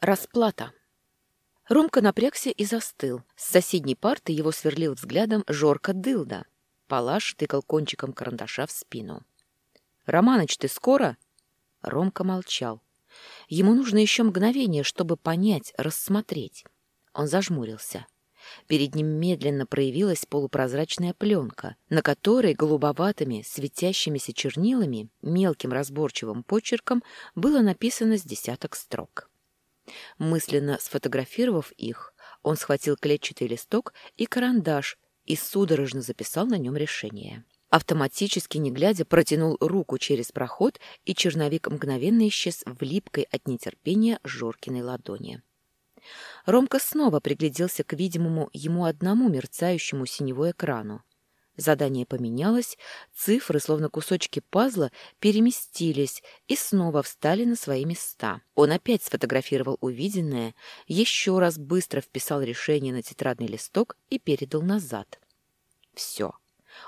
Расплата. Ромка напрягся и застыл. С соседней парты его сверлил взглядом Жорка Дылда. Палаш тыкал кончиком карандаша в спину. «Романыч, ты скоро?» Ромка молчал. Ему нужно еще мгновение, чтобы понять, рассмотреть. Он зажмурился. Перед ним медленно проявилась полупрозрачная пленка, на которой голубоватыми, светящимися чернилами, мелким разборчивым почерком было написано с десяток строк. Мысленно сфотографировав их, он схватил клетчатый листок и карандаш и судорожно записал на нем решение. Автоматически, не глядя, протянул руку через проход, и черновик мгновенно исчез в липкой от нетерпения Жоркиной ладони. Ромка снова пригляделся к видимому ему одному мерцающему синевой экрану. Задание поменялось, цифры, словно кусочки пазла, переместились и снова встали на свои места. Он опять сфотографировал увиденное, еще раз быстро вписал решение на тетрадный листок и передал назад. Все.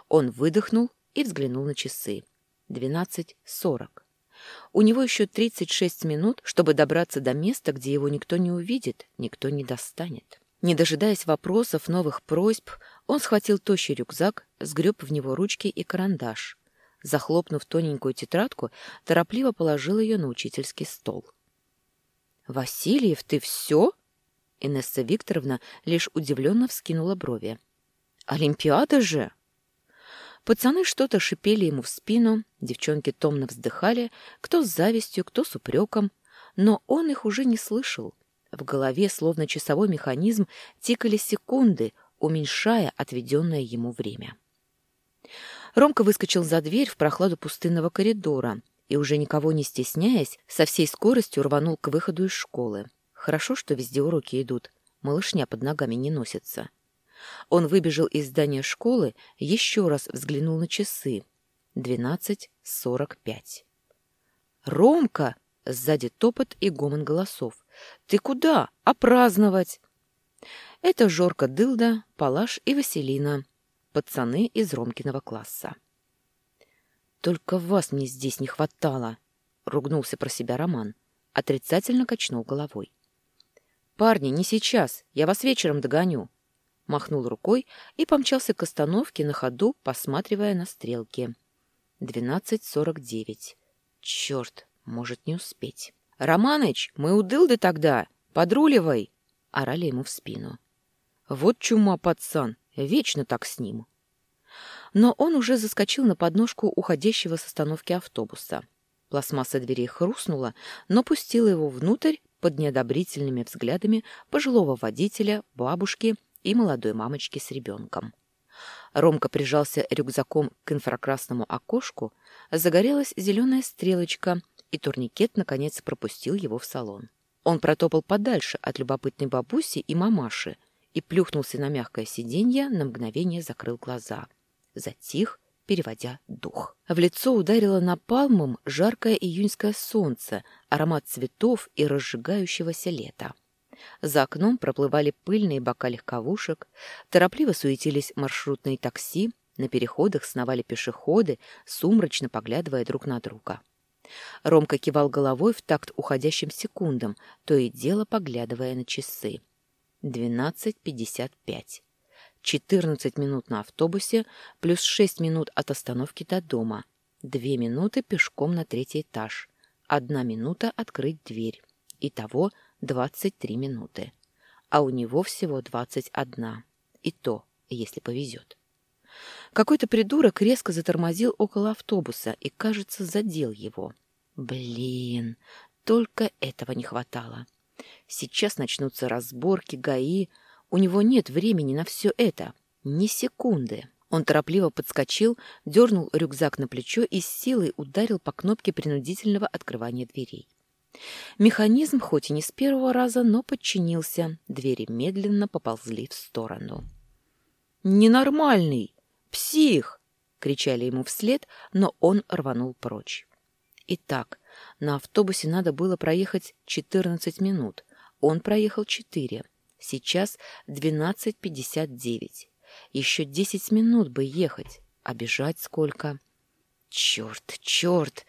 Он выдохнул и взглянул на часы. Двенадцать сорок. У него еще 36 минут, чтобы добраться до места, где его никто не увидит, никто не достанет. Не дожидаясь вопросов, новых просьб, он схватил тощий рюкзак, сгреб в него ручки и карандаш. Захлопнув тоненькую тетрадку, торопливо положил ее на учительский стол. «Васильев, ты все?» Инесса Викторовна лишь удивленно вскинула брови. «Олимпиада же!» Пацаны что-то шипели ему в спину, девчонки томно вздыхали, кто с завистью, кто с упреком, но он их уже не слышал. В голове, словно часовой механизм, тикали секунды, уменьшая отведенное ему время. Ромка выскочил за дверь в прохладу пустынного коридора и, уже никого не стесняясь, со всей скоростью рванул к выходу из школы. Хорошо, что везде уроки идут, малышня под ногами не носится. Он выбежал из здания школы, еще раз взглянул на часы. Двенадцать сорок пять. «Ромка!» — сзади топот и гомон голосов. «Ты куда? А праздновать?» Это Жорка Дылда, Палаш и Василина, пацаны из Ромкиного класса. «Только вас мне здесь не хватало!» — ругнулся про себя Роман. Отрицательно качнул головой. «Парни, не сейчас. Я вас вечером догоню махнул рукой и помчался к остановке на ходу, посматривая на стрелки. Двенадцать сорок девять. Черт, может не успеть. «Романыч, мы у Дылды тогда! Подруливай!» — орали ему в спину. «Вот чума, пацан! Вечно так с ним!» Но он уже заскочил на подножку уходящего с остановки автобуса. Пластмасса дверей хрустнула, но пустила его внутрь под неодобрительными взглядами пожилого водителя, бабушки и молодой мамочки с ребенком. Ромка прижался рюкзаком к инфракрасному окошку, загорелась зеленая стрелочка, и турникет, наконец, пропустил его в салон. Он протопал подальше от любопытной бабуси и мамаши и плюхнулся на мягкое сиденье, на мгновение закрыл глаза. Затих, переводя дух. В лицо ударило напалмом жаркое июньское солнце, аромат цветов и разжигающегося лета. За окном проплывали пыльные бока легковушек, торопливо суетились маршрутные такси, на переходах сновали пешеходы, сумрачно поглядывая друг на друга. Ромка кивал головой в такт уходящим секундам, то и дело поглядывая на часы. Двенадцать пятьдесят пять. Четырнадцать минут на автобусе, плюс шесть минут от остановки до дома. Две минуты пешком на третий этаж. Одна минута открыть дверь. Итого двадцать три минуты, а у него всего двадцать одна, и то, если повезет. Какой-то придурок резко затормозил около автобуса и, кажется, задел его. Блин, только этого не хватало. Сейчас начнутся разборки, ГАИ. У него нет времени на все это. Ни секунды. Он торопливо подскочил, дернул рюкзак на плечо и с силой ударил по кнопке принудительного открывания дверей. Механизм, хоть и не с первого раза, но подчинился. Двери медленно поползли в сторону. «Ненормальный! Псих!» — кричали ему вслед, но он рванул прочь. Итак, на автобусе надо было проехать 14 минут. Он проехал 4. Сейчас 12.59. Еще 10 минут бы ехать. А бежать сколько? Черт, черт!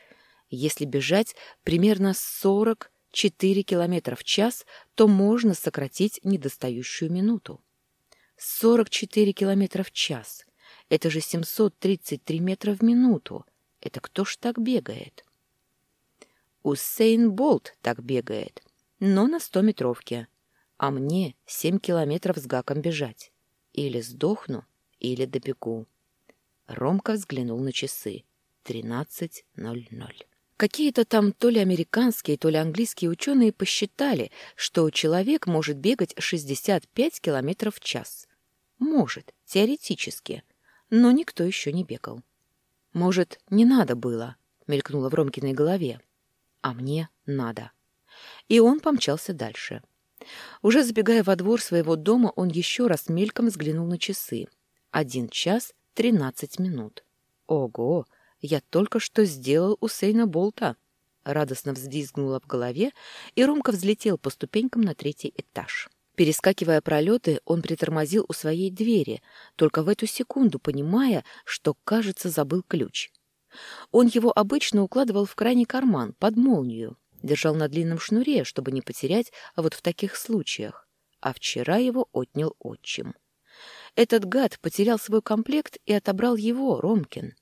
Если бежать, примерно 40, 4 км в час, то можно сократить недостающую минуту. 44 км в час. Это же 733 метра в минуту. Это кто ж так бегает? Усейн Болт так бегает, но на 100-метровке. А мне 7 километров с гаком бежать. Или сдохну, или добегу. Ромка взглянул на часы. 13.00. Какие-то там то ли американские, то ли английские ученые посчитали, что человек может бегать 65 километров в час. Может, теоретически, но никто еще не бегал. Может, не надо было, мелькнуло в Ромкиной голове. А мне надо. И он помчался дальше. Уже забегая во двор своего дома, он еще раз мельком взглянул на часы. Один час тринадцать минут. Ого! Я только что сделал у Сейна Болта. Радостно взвизгнула в голове, и Ромка взлетел по ступенькам на третий этаж. Перескакивая пролеты, он притормозил у своей двери, только в эту секунду понимая, что, кажется, забыл ключ. Он его обычно укладывал в крайний карман, под молнию, держал на длинном шнуре, чтобы не потерять, а вот в таких случаях. А вчера его отнял отчим. Этот гад потерял свой комплект и отобрал его, Ромкин.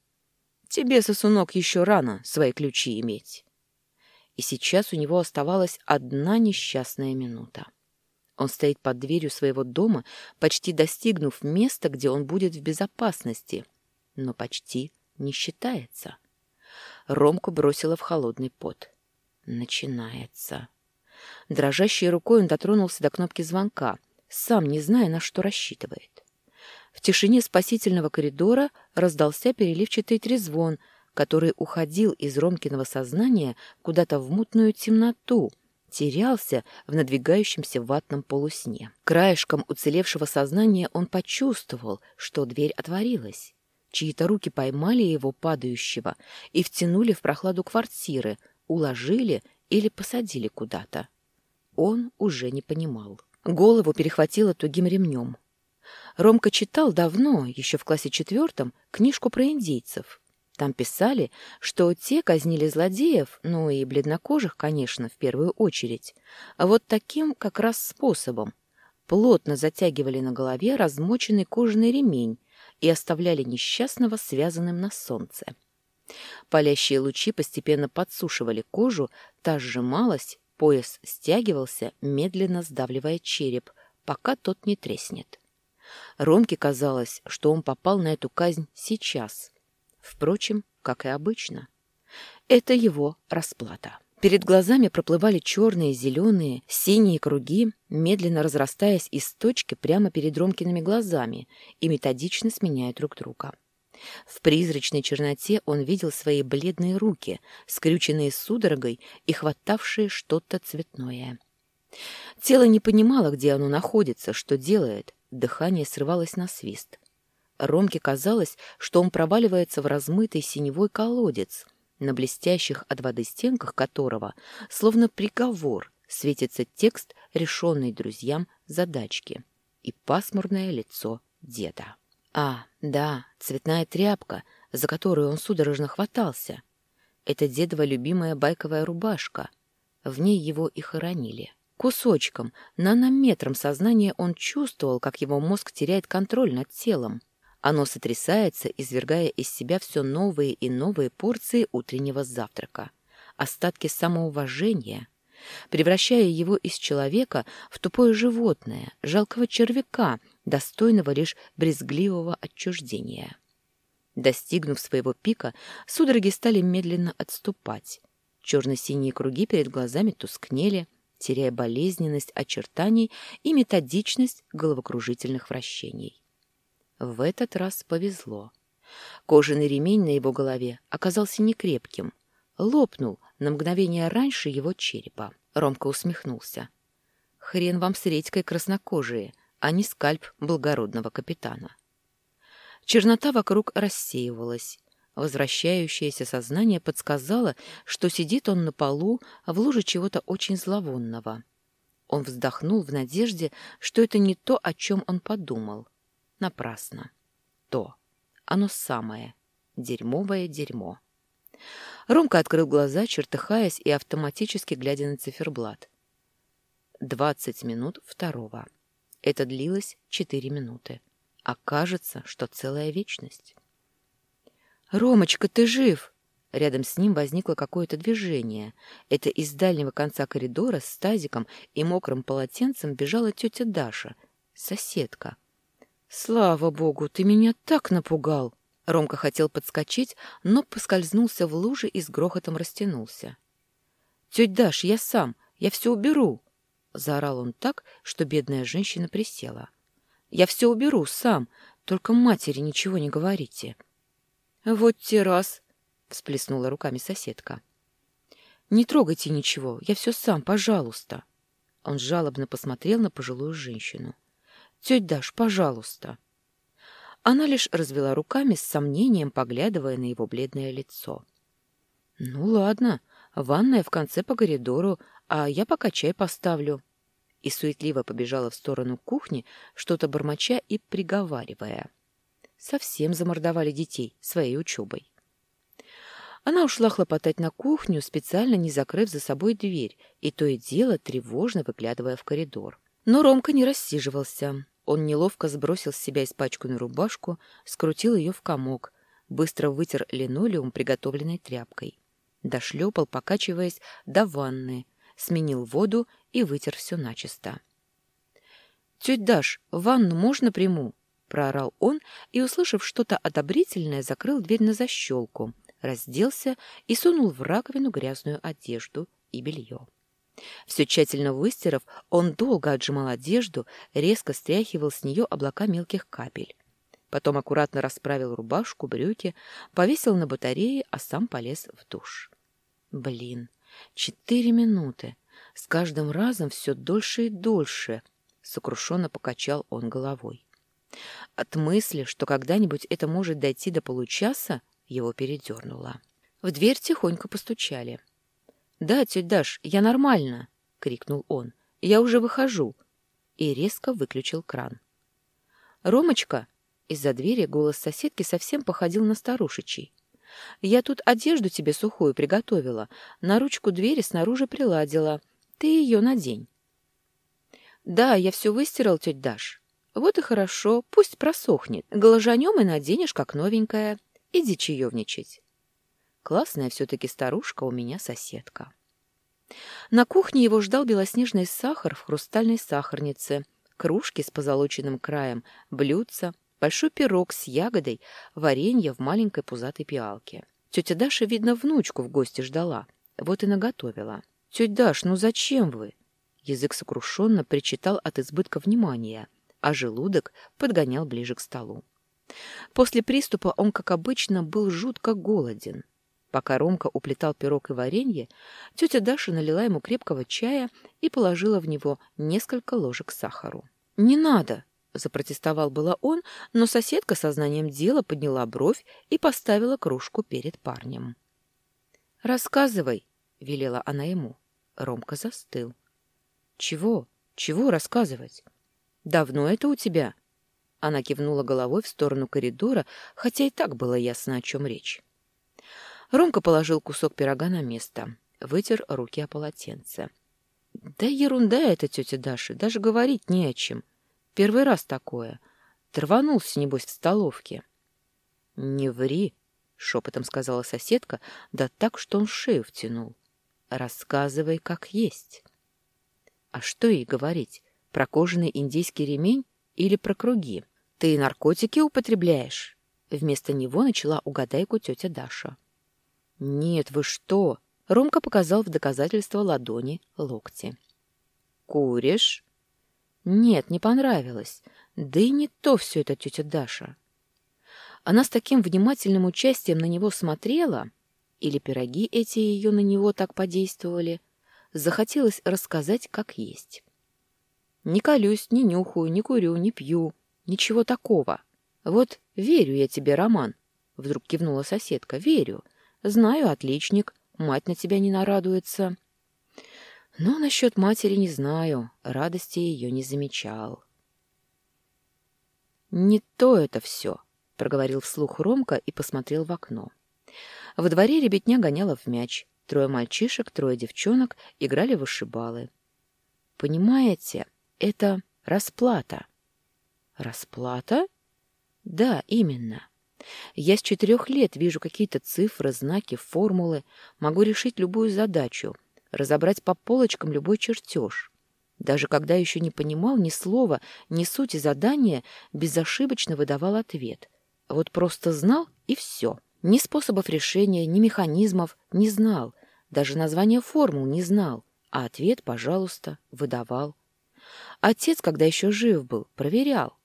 Тебе, сосунок, еще рано свои ключи иметь. И сейчас у него оставалась одна несчастная минута. Он стоит под дверью своего дома, почти достигнув места, где он будет в безопасности, но почти не считается. Ромку бросила в холодный пот. Начинается. Дрожащей рукой он дотронулся до кнопки звонка, сам не зная, на что рассчитывает. В тишине спасительного коридора раздался переливчатый трезвон, который уходил из Ромкиного сознания куда-то в мутную темноту, терялся в надвигающемся ватном полусне. Краешком уцелевшего сознания он почувствовал, что дверь отворилась. Чьи-то руки поймали его падающего и втянули в прохладу квартиры, уложили или посадили куда-то. Он уже не понимал. Голову перехватило тугим ремнем. Ромка читал давно, еще в классе четвертом, книжку про индейцев. Там писали, что те казнили злодеев, ну и бледнокожих, конечно, в первую очередь, а вот таким как раз способом. Плотно затягивали на голове размоченный кожаный ремень и оставляли несчастного связанным на солнце. Палящие лучи постепенно подсушивали кожу, та сжималась, пояс стягивался, медленно сдавливая череп, пока тот не треснет. Ромке казалось, что он попал на эту казнь сейчас. Впрочем, как и обычно. Это его расплата. Перед глазами проплывали черные, зеленые, синие круги, медленно разрастаясь из точки прямо перед Ромкиными глазами и методично сменяя друг друга. В призрачной черноте он видел свои бледные руки, скрюченные судорогой и хватавшие что-то цветное. Тело не понимало, где оно находится, что делает, Дыхание срывалось на свист. Ромке казалось, что он проваливается в размытый синевой колодец, на блестящих от воды стенках которого, словно приговор, светится текст, решенный друзьям задачки, и пасмурное лицо деда. А, да, цветная тряпка, за которую он судорожно хватался. Это дедова любимая байковая рубашка. В ней его и хоронили. Кусочком, нанометром сознания он чувствовал, как его мозг теряет контроль над телом. Оно сотрясается, извергая из себя все новые и новые порции утреннего завтрака, остатки самоуважения, превращая его из человека в тупое животное, жалкого червяка, достойного лишь брезгливого отчуждения. Достигнув своего пика, судороги стали медленно отступать. Черно-синие круги перед глазами тускнели, теряя болезненность очертаний и методичность головокружительных вращений. В этот раз повезло. Кожаный ремень на его голове оказался некрепким, лопнул на мгновение раньше его черепа. Ромка усмехнулся. «Хрен вам с редькой краснокожие, а не скальп благородного капитана». Чернота вокруг рассеивалась, Возвращающееся сознание подсказало, что сидит он на полу в луже чего-то очень зловонного. Он вздохнул в надежде, что это не то, о чем он подумал. Напрасно. То. Оно самое. Дерьмовое дерьмо. Ромка открыл глаза, чертыхаясь и автоматически глядя на циферблат. Двадцать минут второго. Это длилось четыре минуты. А кажется, что целая вечность. «Ромочка, ты жив!» Рядом с ним возникло какое-то движение. Это из дальнего конца коридора с тазиком и мокрым полотенцем бежала тетя Даша, соседка. «Слава богу, ты меня так напугал!» Ромка хотел подскочить, но поскользнулся в луже и с грохотом растянулся. «Тетя Даш, я сам, я все уберу!» Заорал он так, что бедная женщина присела. «Я все уберу сам, только матери ничего не говорите». «Вот те раз!» — всплеснула руками соседка. «Не трогайте ничего, я все сам, пожалуйста!» Он жалобно посмотрел на пожилую женщину. «Тетя Даш, пожалуйста!» Она лишь развела руками с сомнением, поглядывая на его бледное лицо. «Ну ладно, ванная в конце по коридору, а я пока чай поставлю». И суетливо побежала в сторону кухни, что-то бормоча и приговаривая. Совсем замордовали детей своей учебой. Она ушла хлопотать на кухню, специально не закрыв за собой дверь, и то и дело тревожно выглядывая в коридор. Но Ромка не рассиживался. Он неловко сбросил с себя испачканную рубашку, скрутил ее в комок, быстро вытер линолеум приготовленной тряпкой. Дошлепал, покачиваясь, до ванны, сменил воду и вытер все начисто. «Тетя Даш, ванну можно приму?» — проорал он и, услышав что-то одобрительное, закрыл дверь на защелку, разделся и сунул в раковину грязную одежду и белье. Все тщательно выстирав, он долго отжимал одежду, резко стряхивал с нее облака мелких капель. Потом аккуратно расправил рубашку, брюки, повесил на батарее, а сам полез в душ. Блин, четыре минуты. С каждым разом все дольше и дольше, — сокрушенно покачал он головой. От мысли, что когда-нибудь это может дойти до получаса, его передернуло. В дверь тихонько постучали. «Да, тетя Даш, я нормально!» — крикнул он. «Я уже выхожу!» И резко выключил кран. «Ромочка!» — из-за двери голос соседки совсем походил на старушечий. «Я тут одежду тебе сухую приготовила, на ручку двери снаружи приладила. Ты ее надень». «Да, я все выстирал, тетя Даш». «Вот и хорошо, пусть просохнет. Голожанем и наденешь, как новенькая. Иди чаевничать». Классная все-таки старушка у меня соседка. На кухне его ждал белоснежный сахар в хрустальной сахарнице, кружки с позолоченным краем, блюдца, большой пирог с ягодой, варенье в маленькой пузатой пиалке. Тетя Даша, видно, внучку в гости ждала, вот и наготовила. «Тетя Даш, ну зачем вы?» Язык сокрушенно причитал от избытка внимания, а желудок подгонял ближе к столу. После приступа он, как обычно, был жутко голоден. Пока Ромка уплетал пирог и варенье, тетя Даша налила ему крепкого чая и положила в него несколько ложек сахару. «Не надо!» — запротестовал было он, но соседка со знанием дела подняла бровь и поставила кружку перед парнем. «Рассказывай!» — велела она ему. Ромка застыл. «Чего? Чего рассказывать? Давно это у тебя?» Она кивнула головой в сторону коридора, хотя и так было ясно, о чем речь. Ромка положил кусок пирога на место, вытер руки о полотенце. Да ерунда это, тетя Даша, даже говорить не о чем. Первый раз такое. Траванулся, небось, в столовке. — Не ври, — шепотом сказала соседка, да так, что он шею втянул. — Рассказывай, как есть. А что ей говорить? Про кожаный индийский ремень или про круги? Ты наркотики употребляешь? Вместо него начала угадайку тетя Даша. «Нет, вы что?» — Ромка показал в доказательство ладони локти. «Куришь?» «Нет, не понравилось. Да и не то все это тетя Даша». Она с таким внимательным участием на него смотрела, или пироги эти ее на него так подействовали, захотелось рассказать как есть. «Не колюсь, не нюхаю, не курю, не пью, ничего такого. Вот верю я тебе, Роман», — вдруг кивнула соседка, — «верю». Знаю, отличник, мать на тебя не нарадуется. Но насчет матери не знаю, радости ее не замечал. «Не то это все», — проговорил вслух Ромка и посмотрел в окно. Во дворе ребятня гоняла в мяч. Трое мальчишек, трое девчонок играли в вышибалы. Понимаете, это расплата. Расплата? Да, именно. Я с четырех лет вижу какие-то цифры, знаки, формулы, могу решить любую задачу, разобрать по полочкам любой чертеж. Даже когда еще не понимал ни слова, ни сути задания, безошибочно выдавал ответ. Вот просто знал и все. Ни способов решения, ни механизмов не знал, даже название формул не знал, а ответ, пожалуйста, выдавал. Отец, когда еще жив был, проверял.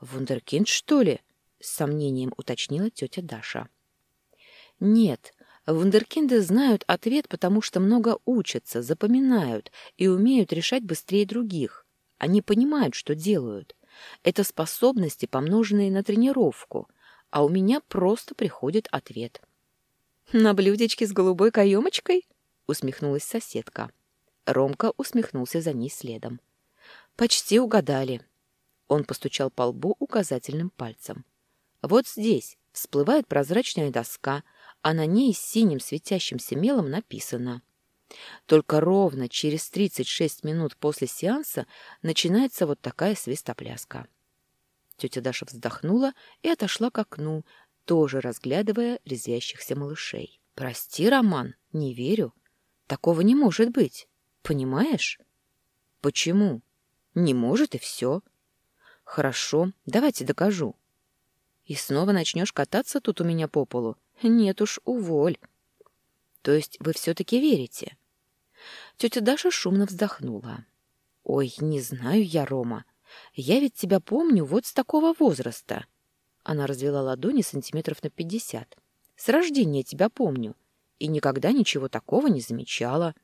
«Вундеркинд, что ли?» — с сомнением уточнила тетя Даша. «Нет, вундеркинды знают ответ, потому что много учатся, запоминают и умеют решать быстрее других. Они понимают, что делают. Это способности, помноженные на тренировку, а у меня просто приходит ответ». «На блюдечке с голубой каемочкой?» — усмехнулась соседка. Ромка усмехнулся за ней следом. «Почти угадали». Он постучал по лбу указательным пальцем. Вот здесь всплывает прозрачная доска, а на ней с синим светящимся мелом написано. Только ровно через 36 минут после сеанса начинается вот такая свистопляска. Тетя Даша вздохнула и отошла к окну, тоже разглядывая резвящихся малышей. «Прости, Роман, не верю. Такого не может быть. Понимаешь?» «Почему?» «Не может, и все». «Хорошо, давайте докажу. И снова начнешь кататься тут у меня по полу? Нет уж, уволь. То есть вы все-таки верите? Тетя Даша шумно вздохнула. Ой, не знаю я, Рома. Я ведь тебя помню вот с такого возраста. Она развела ладони сантиметров на пятьдесят. С рождения тебя помню. И никогда ничего такого не замечала.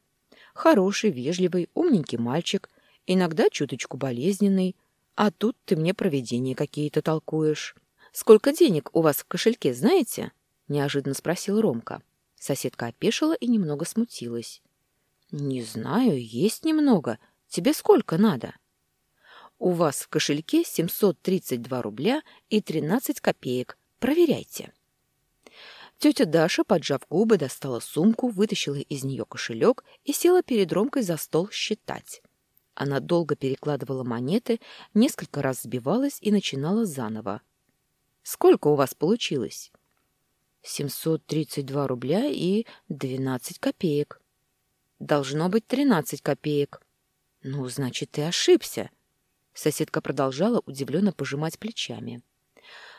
Хороший, вежливый, умненький мальчик. Иногда чуточку болезненный. А тут ты мне провидения какие-то толкуешь. «Сколько денег у вас в кошельке, знаете?» — неожиданно спросил Ромка. Соседка опешила и немного смутилась. «Не знаю, есть немного. Тебе сколько надо?» «У вас в кошельке 732 рубля и 13 копеек. Проверяйте». Тетя Даша, поджав губы, достала сумку, вытащила из нее кошелек и села перед Ромкой за стол считать. Она долго перекладывала монеты, несколько раз сбивалась и начинала заново. Сколько у вас получилось? Семьсот тридцать два рубля и двенадцать копеек. Должно быть тринадцать копеек. Ну, значит, ты ошибся. Соседка продолжала удивленно пожимать плечами.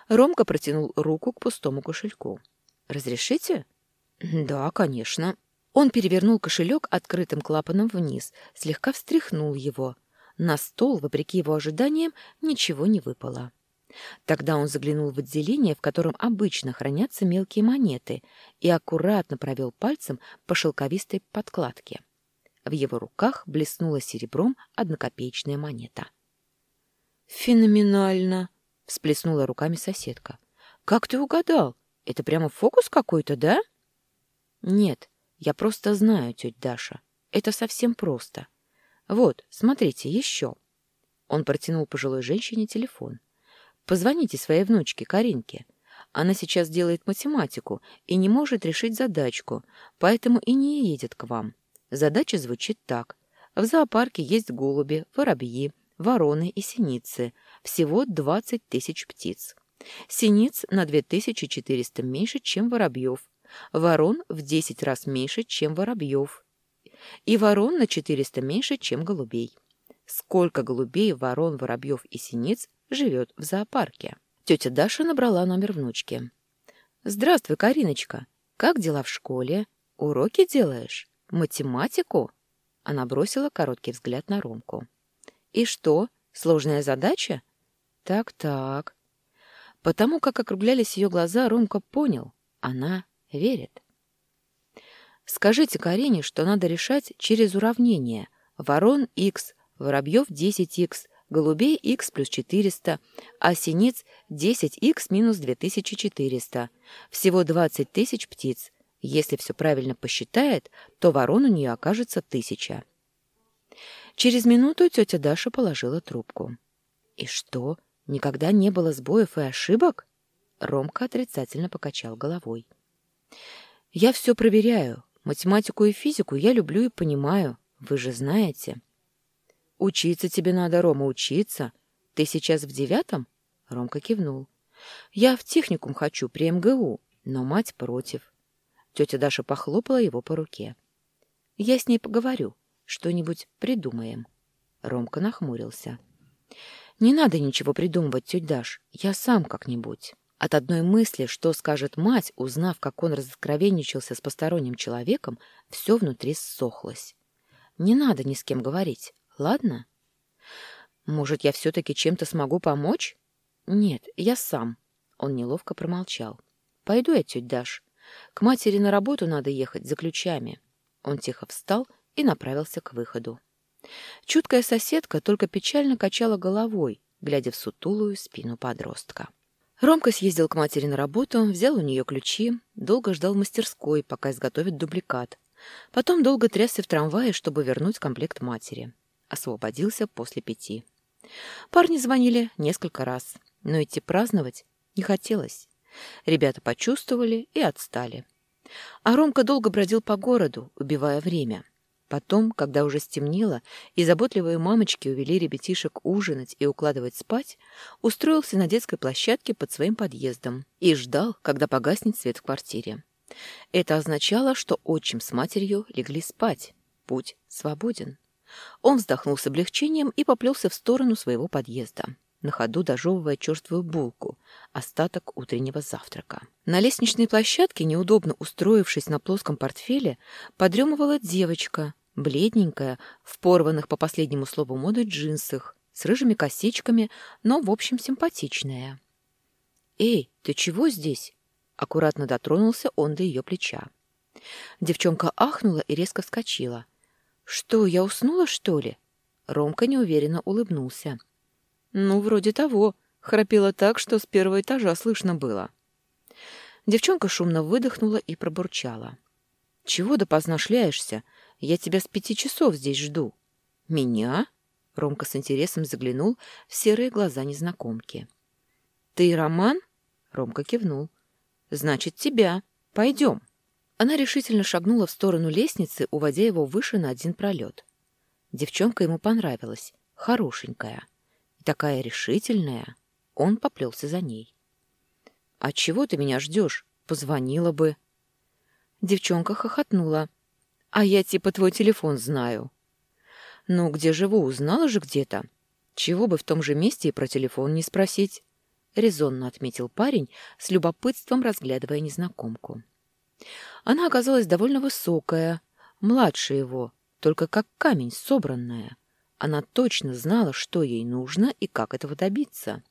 Ромка протянул руку к пустому кошельку. «Разрешите?» «Да, конечно». Он перевернул кошелек открытым клапаном вниз, слегка встряхнул его. На стол, вопреки его ожиданиям, ничего не выпало. Тогда он заглянул в отделение, в котором обычно хранятся мелкие монеты, и аккуратно провел пальцем по шелковистой подкладке. В его руках блеснула серебром однокопеечная монета. «Феноменально!» — всплеснула руками соседка. «Как ты угадал? Это прямо фокус какой-то, да?» «Нет, я просто знаю, тетя Даша. Это совсем просто. Вот, смотрите, еще». Он протянул пожилой женщине телефон. Позвоните своей внучке Каринке. Она сейчас делает математику и не может решить задачку, поэтому и не едет к вам. Задача звучит так. В зоопарке есть голуби, воробьи, вороны и синицы. Всего 20 тысяч птиц. Синиц на 2400 меньше, чем воробьев. Ворон в 10 раз меньше, чем воробьев. И ворон на 400 меньше, чем голубей. Сколько голубей, ворон, воробьев и синиц живет в зоопарке. Тетя Даша набрала номер внучки. «Здравствуй, Кариночка. Как дела в школе? Уроки делаешь? Математику?» Она бросила короткий взгляд на Ромку. «И что, сложная задача?» «Так-так». Потому как округлялись ее глаза, Ромка понял. Она верит. «Скажите Карине, что надо решать через уравнение. Ворон х, воробьев 10х, голубей x плюс 400, а синиц 10x минус 2400. Всего 20 тысяч птиц. Если все правильно посчитает, то ворон у нее окажется тысяча. Через минуту тетя Даша положила трубку. «И что, никогда не было сбоев и ошибок?» Ромка отрицательно покачал головой. «Я все проверяю. Математику и физику я люблю и понимаю. Вы же знаете». «Учиться тебе надо, Рома, учиться. Ты сейчас в девятом?» Ромка кивнул. «Я в техникум хочу, при МГУ, но мать против». Тетя Даша похлопала его по руке. «Я с ней поговорю. Что-нибудь придумаем». Ромка нахмурился. «Не надо ничего придумывать, тетя Даш. Я сам как-нибудь». От одной мысли, что скажет мать, узнав, как он разоткровенничался с посторонним человеком, все внутри ссохлось. «Не надо ни с кем говорить, ладно?» «Может, я все-таки чем-то смогу помочь?» «Нет, я сам». Он неловко промолчал. «Пойду я, тетя Даш. К матери на работу надо ехать за ключами». Он тихо встал и направился к выходу. Чуткая соседка только печально качала головой, глядя в сутулую спину подростка. Ромка съездил к матери на работу, взял у нее ключи, долго ждал в мастерской, пока изготовит дубликат. Потом долго трясся в трамвае, чтобы вернуть комплект матери. Освободился после пяти. Парни звонили несколько раз, но идти праздновать не хотелось. Ребята почувствовали и отстали. А Ромка долго бродил по городу, убивая время. Потом, когда уже стемнело, и заботливые мамочки увели ребятишек ужинать и укладывать спать, устроился на детской площадке под своим подъездом и ждал, когда погаснет свет в квартире. Это означало, что отчим с матерью легли спать. Путь свободен. Он вздохнул с облегчением и поплелся в сторону своего подъезда, на ходу дожевывая черствую булку, остаток утреннего завтрака. На лестничной площадке, неудобно устроившись на плоском портфеле, подремывала девочка, бледненькая, в порванных по последнему слову моды джинсах, с рыжими косичками, но, в общем, симпатичная. «Эй, ты чего здесь?» Аккуратно дотронулся он до ее плеча. Девчонка ахнула и резко вскочила — «Что, я уснула, что ли?» Ромка неуверенно улыбнулся. «Ну, вроде того. Храпела так, что с первого этажа слышно было». Девчонка шумно выдохнула и пробурчала. «Чего допоздна шляешься? Я тебя с пяти часов здесь жду». «Меня?» Ромка с интересом заглянул в серые глаза незнакомки. «Ты Роман?» Ромка кивнул. «Значит, тебя. Пойдем». Она решительно шагнула в сторону лестницы, уводя его выше на один пролет. Девчонка ему понравилась, хорошенькая. И такая решительная. Он поплелся за ней. «А чего ты меня ждешь? Позвонила бы». Девчонка хохотнула. «А я типа твой телефон знаю». «Ну, где живу, узнала же где-то. Чего бы в том же месте и про телефон не спросить?» — резонно отметил парень, с любопытством разглядывая незнакомку. Она оказалась довольно высокая, младше его, только как камень собранная. Она точно знала, что ей нужно и как этого добиться.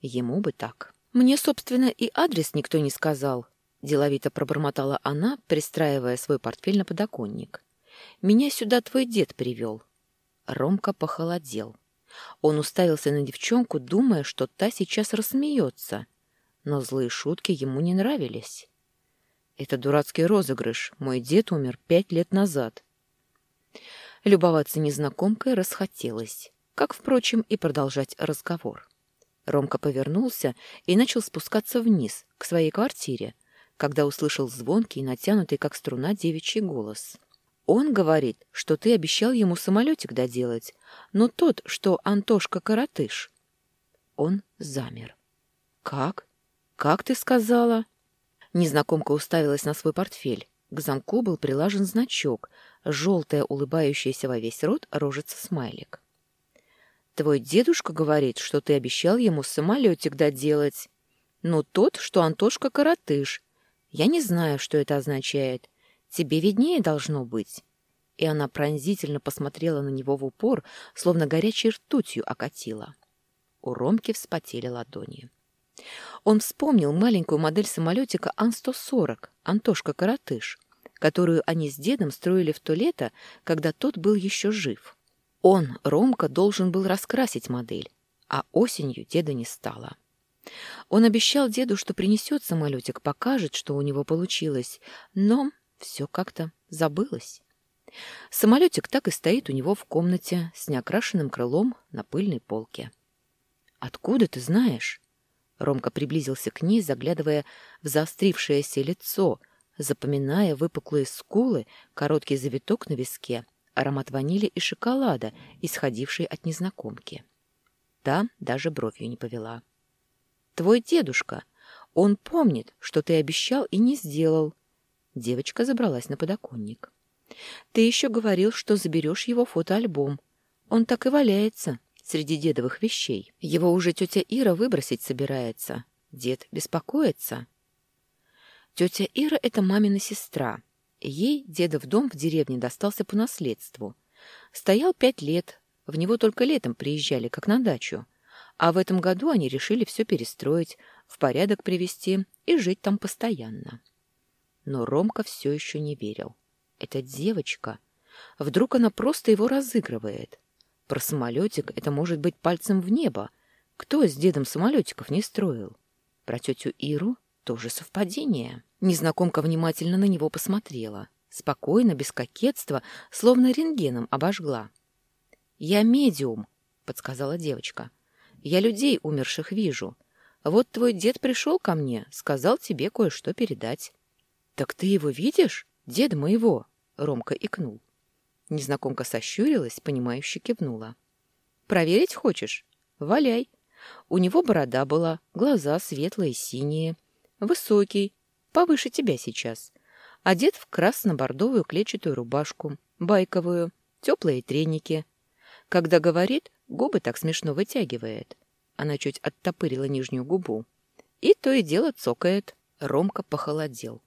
Ему бы так. «Мне, собственно, и адрес никто не сказал», — деловито пробормотала она, пристраивая свой портфель на подоконник. «Меня сюда твой дед привел». Ромка похолодел. Он уставился на девчонку, думая, что та сейчас рассмеется. Но злые шутки ему не нравились. Это дурацкий розыгрыш. Мой дед умер пять лет назад. Любоваться незнакомкой расхотелось, как, впрочем, и продолжать разговор. Ромка повернулся и начал спускаться вниз, к своей квартире, когда услышал звонкий, натянутый, как струна, девичий голос. «Он говорит, что ты обещал ему самолетик доделать, но тот, что Антошка-коротыш». Он замер. «Как? Как ты сказала?» Незнакомка уставилась на свой портфель. К замку был прилажен значок, желтая, улыбающаяся во весь рот рожица-смайлик. «Твой дедушка говорит, что ты обещал ему самолетик доделать. Но тот, что Антошка-коротыш. Я не знаю, что это означает. Тебе виднее должно быть». И она пронзительно посмотрела на него в упор, словно горячей ртутью окатила. У Ромки вспотели ладони. Он вспомнил маленькую модель самолетика Ан-140, Антошка-коротыш, которую они с дедом строили в то лето, когда тот был еще жив. Он, Ромка, должен был раскрасить модель, а осенью деда не стало. Он обещал деду, что принесет самолетик, покажет, что у него получилось, но все как-то забылось. Самолетик так и стоит у него в комнате с неокрашенным крылом на пыльной полке. «Откуда ты знаешь?» Ромка приблизился к ней, заглядывая в заострившееся лицо, запоминая выпуклые скулы, короткий завиток на виске, аромат ванили и шоколада, исходивший от незнакомки. Та даже бровью не повела. «Твой дедушка. Он помнит, что ты обещал и не сделал». Девочка забралась на подоконник. «Ты еще говорил, что заберешь его фотоальбом. Он так и валяется среди дедовых вещей. Его уже тетя Ира выбросить собирается. Дед беспокоится». Тетя Ира — это мамина сестра. Ей дедов дом в деревне достался по наследству. Стоял пять лет, в него только летом приезжали, как на дачу. А в этом году они решили все перестроить, в порядок привести и жить там постоянно. Но Ромка все еще не верил. Это девочка. Вдруг она просто его разыгрывает. Про самолетик это может быть пальцем в небо. Кто с дедом самолетиков не строил? Про тетю Иру тоже совпадение. Незнакомка внимательно на него посмотрела. Спокойно, без кокетства, словно рентгеном обожгла. «Я медиум», — подсказала девочка. «Я людей умерших вижу. Вот твой дед пришел ко мне, сказал тебе кое-что передать». «Так ты его видишь? Деда моего!» — Ромка икнул. Незнакомка сощурилась, понимающе кивнула. «Проверить хочешь? Валяй. У него борода была, глаза светлые, синие, высокий, повыше тебя сейчас, одет в красно-бордовую клетчатую рубашку, байковую, теплые треники. Когда говорит, губы так смешно вытягивает. Она чуть оттопырила нижнюю губу. И то и дело цокает. Ромка похолодел.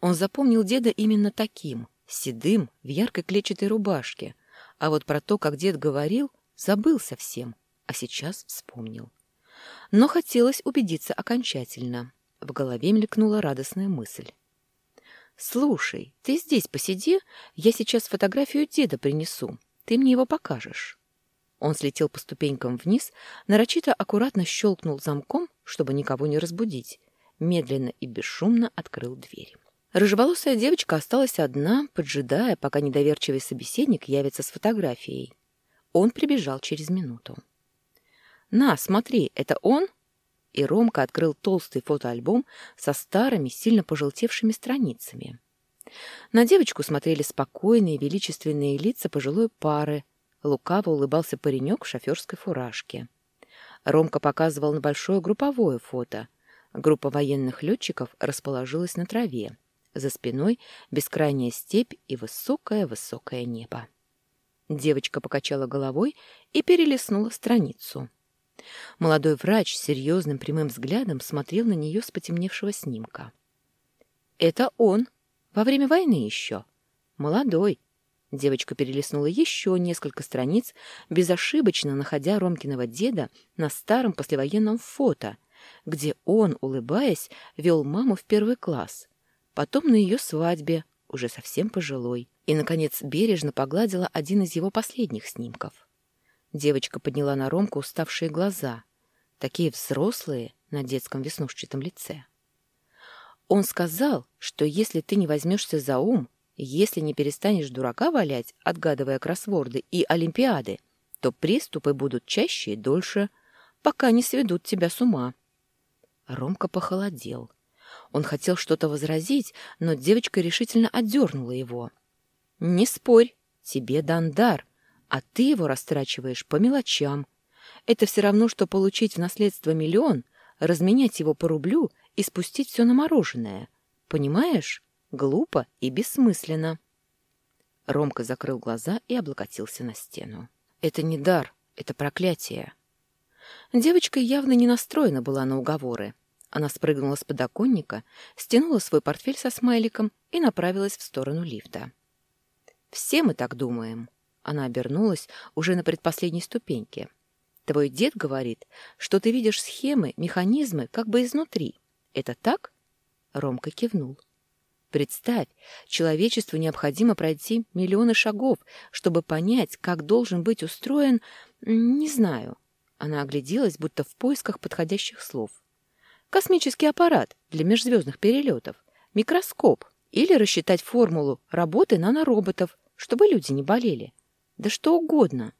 Он запомнил деда именно таким, седым, в яркой клетчатой рубашке. А вот про то, как дед говорил, забыл совсем, а сейчас вспомнил. Но хотелось убедиться окончательно. В голове мелькнула радостная мысль. «Слушай, ты здесь посиди, я сейчас фотографию деда принесу. Ты мне его покажешь». Он слетел по ступенькам вниз, нарочито аккуратно щелкнул замком, чтобы никого не разбудить, медленно и бесшумно открыл дверь. Рыжеволосая девочка осталась одна, поджидая, пока недоверчивый собеседник явится с фотографией. Он прибежал через минуту. «На, смотри, это он?» и Ромка открыл толстый фотоальбом со старыми, сильно пожелтевшими страницами. На девочку смотрели спокойные, величественные лица пожилой пары. Лукаво улыбался паренек в шоферской фуражке. Ромка показывал на большое групповое фото. Группа военных летчиков расположилась на траве. За спиной бескрайняя степь и высокое-высокое небо. Девочка покачала головой и перелистнула страницу. Молодой врач серьезным прямым взглядом смотрел на нее с потемневшего снимка. «Это он. Во время войны еще. Молодой». Девочка перелистнула еще несколько страниц, безошибочно находя Ромкиного деда на старом послевоенном фото, где он, улыбаясь, вел маму в первый класс. Потом на ее свадьбе, уже совсем пожилой. И, наконец, бережно погладила один из его последних снимков. Девочка подняла на Ромку уставшие глаза, такие взрослые на детском веснушчатом лице. Он сказал, что если ты не возьмешься за ум, если не перестанешь дурака валять, отгадывая кроссворды и олимпиады, то приступы будут чаще и дольше, пока не сведут тебя с ума. Ромка похолодел. Он хотел что-то возразить, но девочка решительно отдернула его. «Не спорь, тебе дан дар, а ты его растрачиваешь по мелочам. Это все равно, что получить в наследство миллион, разменять его по рублю и спустить все на мороженое. Понимаешь? Глупо и бессмысленно. Ромка закрыл глаза и облокотился на стену. Это не дар, это проклятие. Девочка явно не настроена была на уговоры. Она спрыгнула с подоконника, стянула свой портфель со смайликом и направилась в сторону лифта. «Все мы так думаем», она обернулась уже на предпоследней ступеньке. «Твой дед говорит, что ты видишь схемы, механизмы как бы изнутри. Это так?» Ромка кивнул. «Представь, человечеству необходимо пройти миллионы шагов, чтобы понять, как должен быть устроен... Не знаю». Она огляделась, будто в поисках подходящих слов. «Космический аппарат для межзвездных перелетов, микроскоп или рассчитать формулу работы нанороботов, чтобы люди не болели. Да что угодно.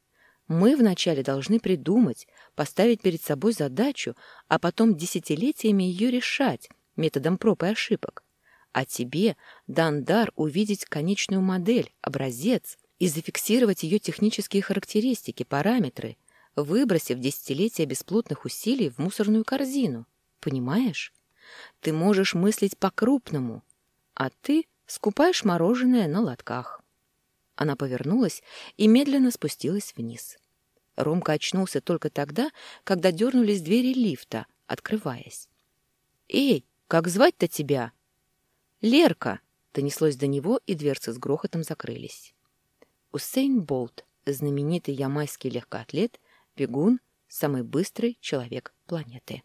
Мы вначале должны придумать, поставить перед собой задачу, а потом десятилетиями ее решать методом проб и ошибок. А тебе дан дар увидеть конечную модель, образец и зафиксировать ее технические характеристики, параметры, выбросив десятилетия бесплотных усилий в мусорную корзину. Понимаешь? Ты можешь мыслить по-крупному, а ты скупаешь мороженое на лотках. Она повернулась и медленно спустилась вниз. Ромка очнулся только тогда, когда дернулись двери лифта, открываясь. «Эй, как звать-то тебя?» «Лерка!» — донеслось до него, и дверцы с грохотом закрылись. Усейн Болт, знаменитый ямайский легкоатлет, бегун, самый быстрый человек планеты.